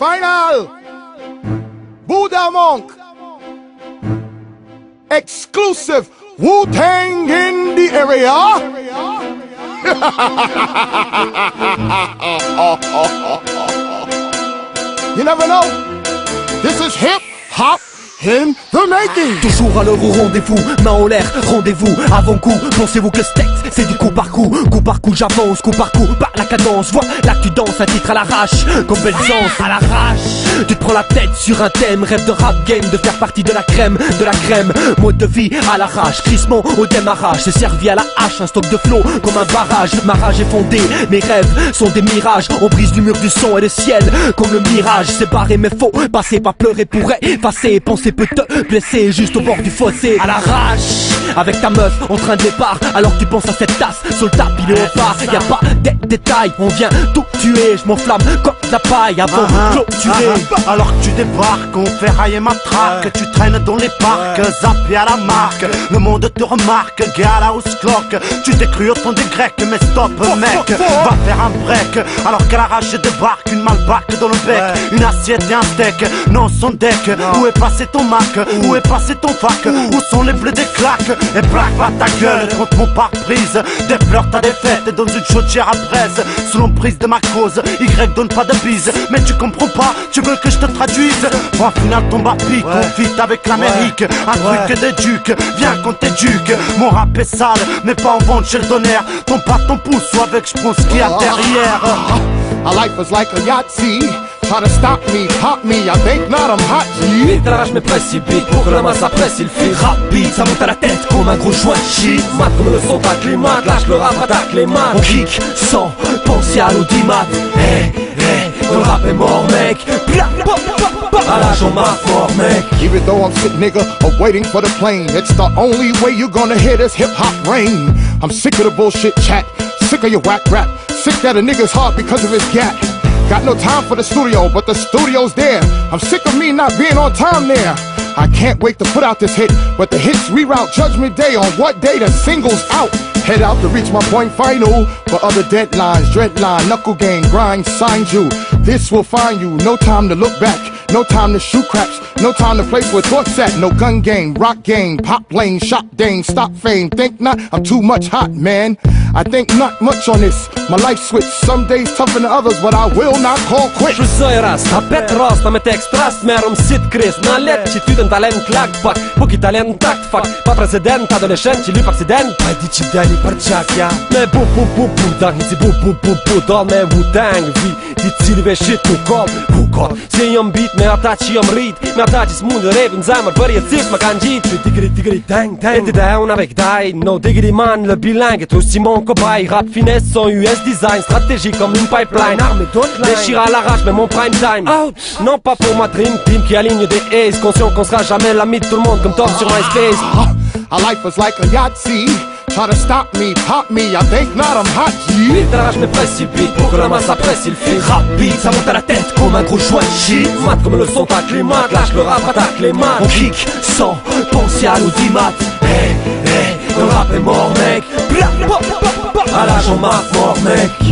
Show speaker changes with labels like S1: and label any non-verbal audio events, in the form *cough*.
S1: Final. Buddha Monk. Exclusive Wu Tang in the area. *laughs* you never know. This is hip hop
S2: Toujours à l'heure au rendez-vous, main en l'air, rendez-vous, avant-coup. Pensez-vous que le steak, c'est du coup par coup, coup par coup, j'avance, coup par coup, par la cadence. Vois, là tu danses un titre à l'arrache, comme Belzance à l'arrache. Tu te prends la tête sur un thème, rêve de rap game, de faire partie de la crème, de la crème. Mode de vie à l'arrache, crissement au démarrage. C'est servi à la hache, un stock de flow comme un barrage. Ma rage est fondée, mes rêves sont des mirages. On brise du mur du son et le ciel, comme le mirage. Barré mais faux, passer, pas pleurer pour effacer. Penser peut te blesser juste au bord du fossé. À l'arrache, avec ta meuf en train de départ. Alors que tu penses à cette tasse sur le tapis léopard. Y a pas de détails, on vient tout tuer. Je m'enflamme comme de la paille avant de clôturer.
S3: Alors que tu débarques, on fait railler ma traque. Tu traînes dans les parcs, zappé à la marque. Le monde te remarque, gala house clock Tu t'es cru au temps des grecs, mais stop mec. Va faire un break, alors qu'à l'arrache débarque Une malbaque dans le bec, une assiette et un steak. Non son deck, où est passé ton Mac? Où? Est passé ton fac? Où? Sont les bleus des claques? Et black va ta gueule contre mon pare-brise Des fleurs ta défaite dans une chaudière à braise. Sous l'emprise de ma cause, Y donne pas de bise. Mais tu comprends pas, tu veux que je te traduise. Point final tombe à pic, on fit avec l'Amérique. Un truc des ducs, viens qu'on t'éduque. Mon rap est sale, mais pas en vente chez le tonnerre Ton pas ton pouce, ou avec je prends ce qu'il y a derrière
S1: Our life is like a Yahtzee. Try to stop me, pop me. I think not, I'm hot. G.
S2: Me précipite pour que la masse après il file rapide Ça monte à la tête comme un gros joint de shit. Mat comme le son t'acclimate, lâche le rap attaque les mains On kick sans penser à l'audimat. Hey, hey, le rap est mort mec. À l'âge on
S1: Even though I'm sick, nigga, of waiting for the plane, it's the only way you're gonna hear this hip hop rain. I'm sick of the bullshit chat, sick of your whack rap, sick that a nigga's hard because of his gat. Got no time for the studio, but the studio's there. I'm sick of me not being on time there. I can't wait to put out this hit, but the hits reroute Judgment Day on what day the single's out. Head out to reach my point final for other deadlines, dreadline, knuckle game, grind, signed you. This will find you. No time to look back, no time to shoot craps, no time to place where thoughts at. No gun game, rock game, pop lane, shop dame, stop fame. Think not, I'm too much hot, man. I think not much on this. My life switch, some days tougher than others, but I will not call quit.
S2: Shfryzoj rast, hapet rast, me te strast, merëm sit të kris, na let që t'ytën talent Klak pak, po ki talent takt fak, pa president, adolescent që lyp aksident. Pa di që dali për qakja, me bu bu bu bu, dak një si bu bu bu bu, dal me wu tang, vi, Di cilve shit ku kol Ku kol Si jom bit me ata që jom rrit Me ata që s'mund të revin zemër Për jetësisht më kanë gjit Tigri tigri E ti die No diggity man le bilingue Tous Simon Cobaye Rap finesse son US design Stratégie comme une pipeline. Armée Déchire à l'arrache mais mon prime time. Out Non pas pour ma dream team qui aligne des aces Conscient qu'on sera jamais l'ami de tout le monde Comme Tom sur MySpace
S1: Our life is like a Yahtzee. Try to stop me, pop me. I think not, I'm hot.
S2: L'arrache me précipite pour que la masse après il file Rapide, ça monte à la tête comme un gros joint de shit Mat comme le son t'acclimate, lâche le rap attaque les mains On kick sans penser à l'audimat Hey, hey, le rap est mort mec Bla, bla, bla. À l'âge marque mort mec